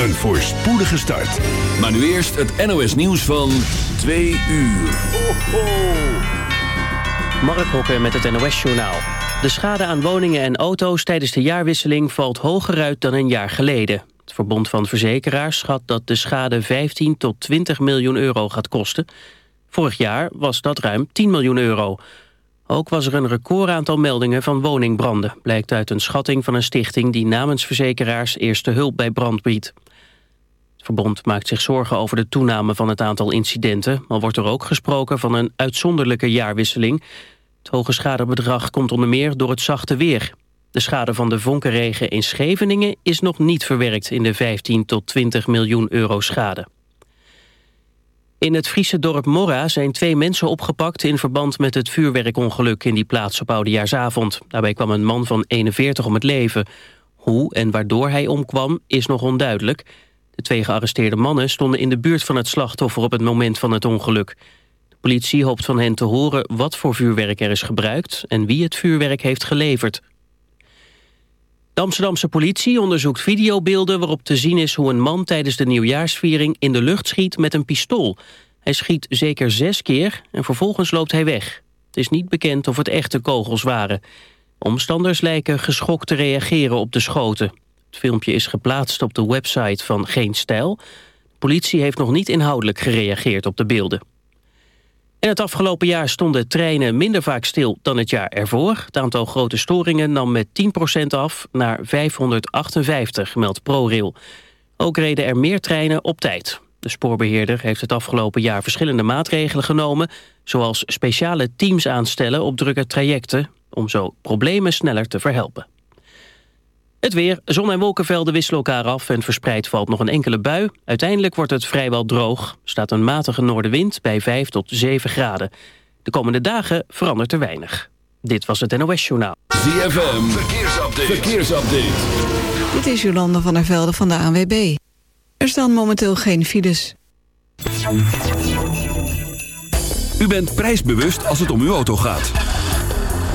Een voorspoedige start. Maar nu eerst het NOS nieuws van 2 uur. Ho, ho. Mark Hokker met het NOS Journaal. De schade aan woningen en auto's tijdens de jaarwisseling valt hoger uit dan een jaar geleden. Het Verbond van Verzekeraars schat dat de schade 15 tot 20 miljoen euro gaat kosten. Vorig jaar was dat ruim 10 miljoen euro. Ook was er een recordaantal meldingen van woningbranden... blijkt uit een schatting van een stichting die namens verzekeraars eerste hulp bij brand biedt. Het verbond maakt zich zorgen over de toename van het aantal incidenten... maar wordt er ook gesproken van een uitzonderlijke jaarwisseling. Het hoge schadebedrag komt onder meer door het zachte weer. De schade van de vonkenregen in Scheveningen is nog niet verwerkt... in de 15 tot 20 miljoen euro schade. In het Friese dorp Morra zijn twee mensen opgepakt... in verband met het vuurwerkongeluk in die plaats op Oudejaarsavond. Daarbij kwam een man van 41 om het leven. Hoe en waardoor hij omkwam is nog onduidelijk. De twee gearresteerde mannen stonden in de buurt van het slachtoffer... op het moment van het ongeluk. De politie hoopt van hen te horen wat voor vuurwerk er is gebruikt... en wie het vuurwerk heeft geleverd. De Amsterdamse politie onderzoekt videobeelden waarop te zien is hoe een man tijdens de nieuwjaarsviering in de lucht schiet met een pistool. Hij schiet zeker zes keer en vervolgens loopt hij weg. Het is niet bekend of het echte kogels waren. Omstanders lijken geschokt te reageren op de schoten. Het filmpje is geplaatst op de website van Geen Stijl. De politie heeft nog niet inhoudelijk gereageerd op de beelden. En het afgelopen jaar stonden treinen minder vaak stil dan het jaar ervoor. Het aantal grote storingen nam met 10% af naar 558, meldt ProRail. Ook reden er meer treinen op tijd. De spoorbeheerder heeft het afgelopen jaar verschillende maatregelen genomen... zoals speciale teams aanstellen op drukke trajecten... om zo problemen sneller te verhelpen. Het weer, zon- en wolkenvelden wisselen elkaar af... en verspreid valt nog een enkele bui. Uiteindelijk wordt het vrijwel droog. Er staat een matige noordenwind bij 5 tot 7 graden. De komende dagen verandert er weinig. Dit was het NOS Journaal. ZFM, verkeersupdate. verkeersupdate. Dit is Jolanda van der Velde van de ANWB. Er staan momenteel geen files. U bent prijsbewust als het om uw auto gaat.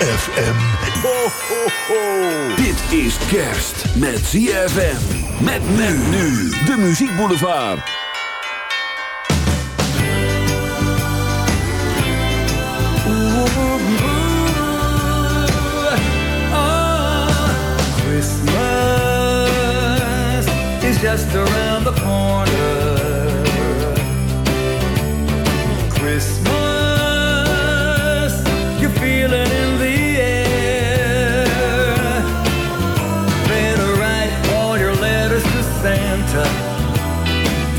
ZFM. Ho, ho, ho. Dit is kerst met ZFM. Met men nu. De Muziek Boulevard. Christmas is just around the corner.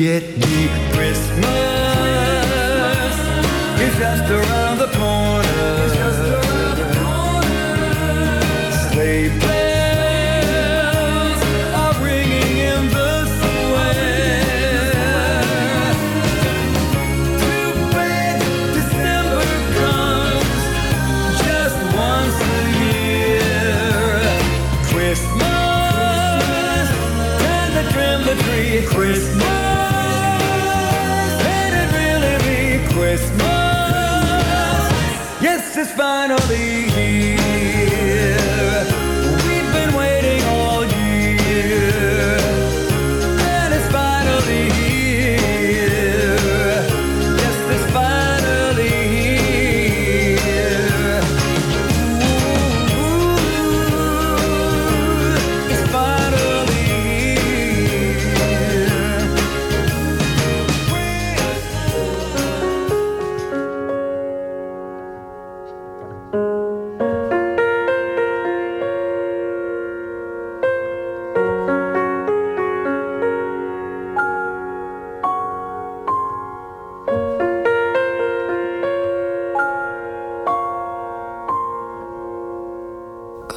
get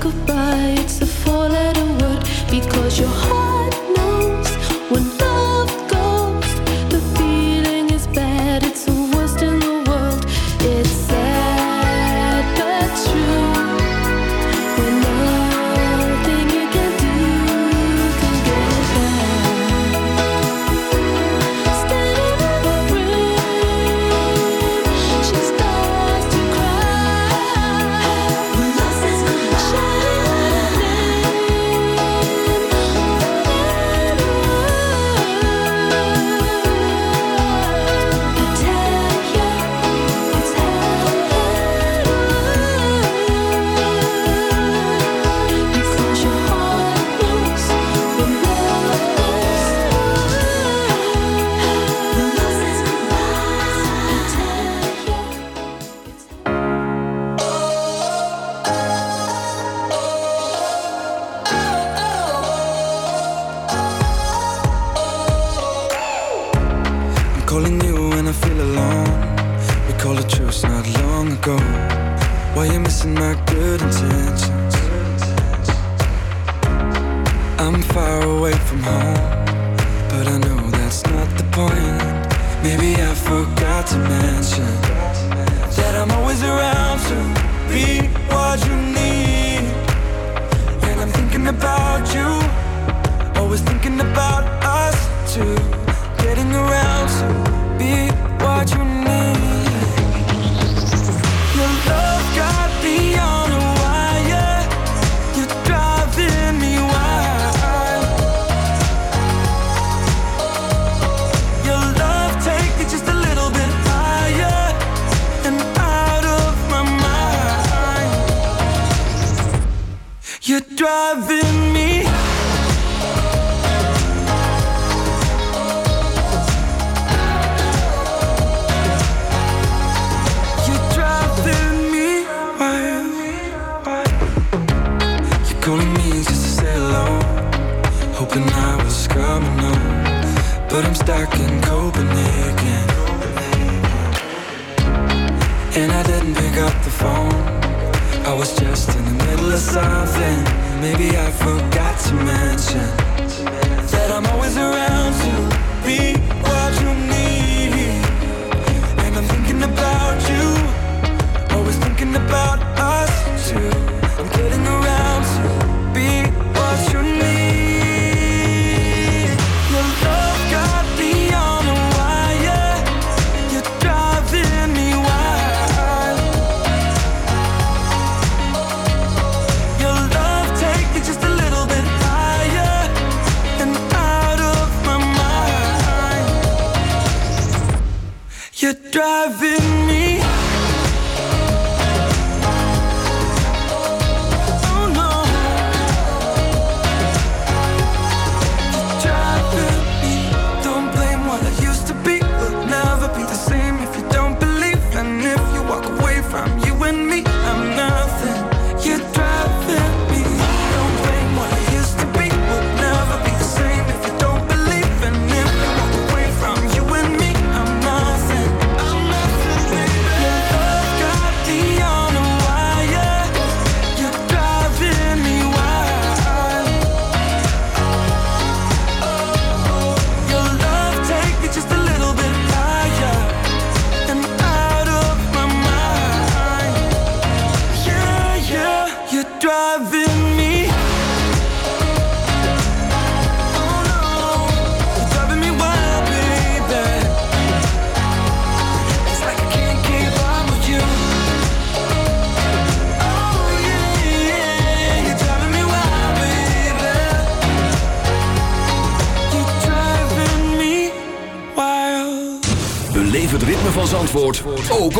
goodbye, it's a four letter word because you're.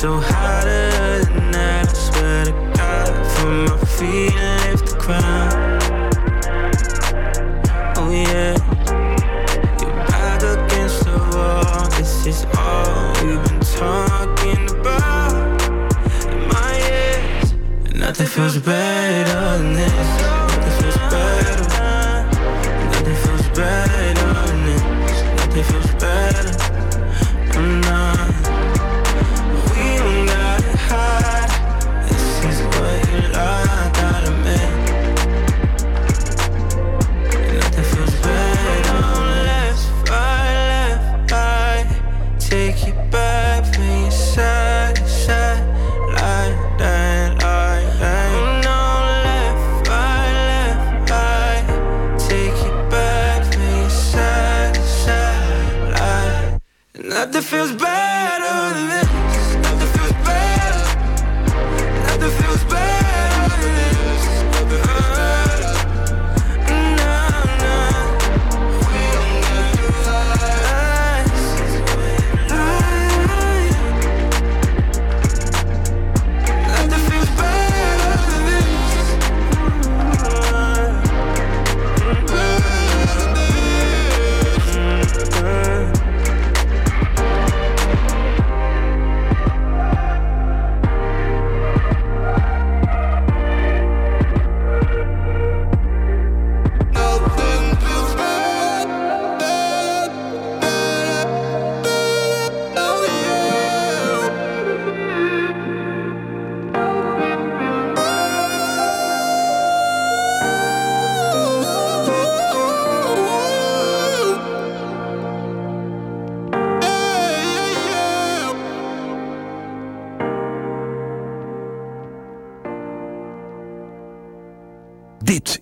So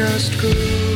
just good.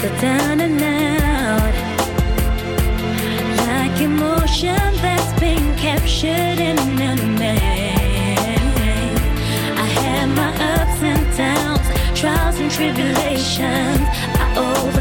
so down and out. Like emotion that's been captured in a name. I had my ups and downs, trials and tribulations. I over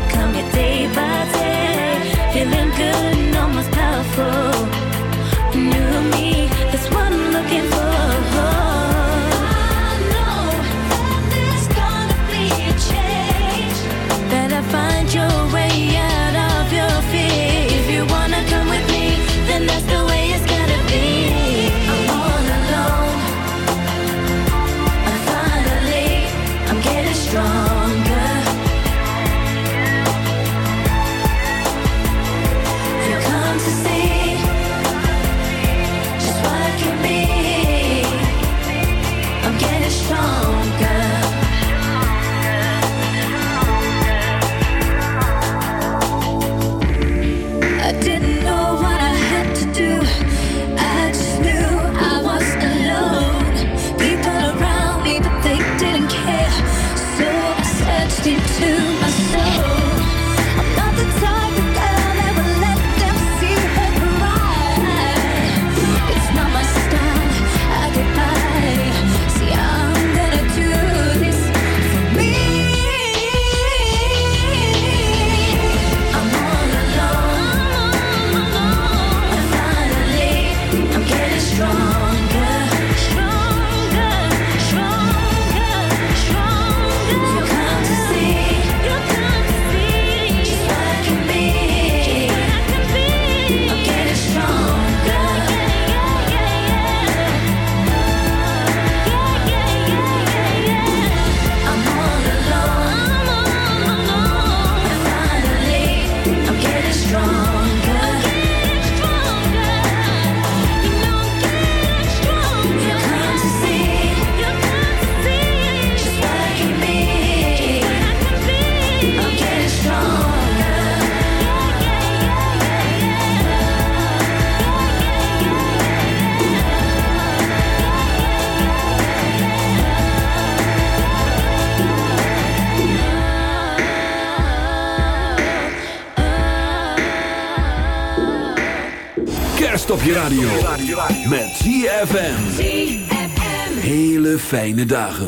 fijne dagen.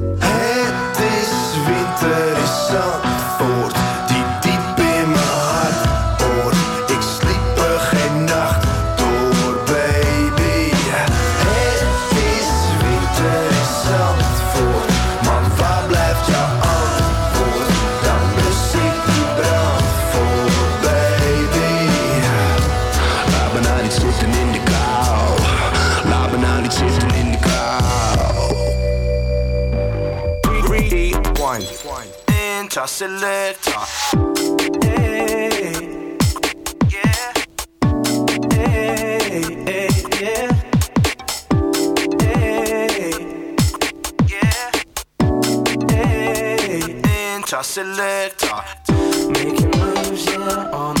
Rewind. Enter selector. Hey. Yeah. Hey, hey, yeah. Hey. Yeah. Hey. Enter selector. Making moves, yeah, on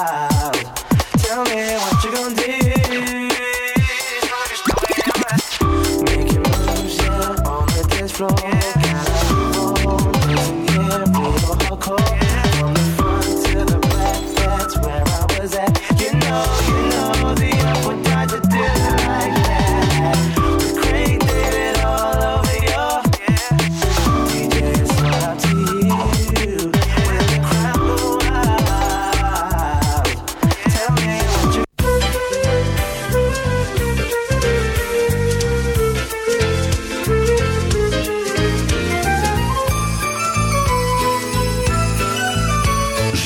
tell me what you gonna do. Making moves, yeah, on the dance floor. The front to the back, that's where I was at. You know,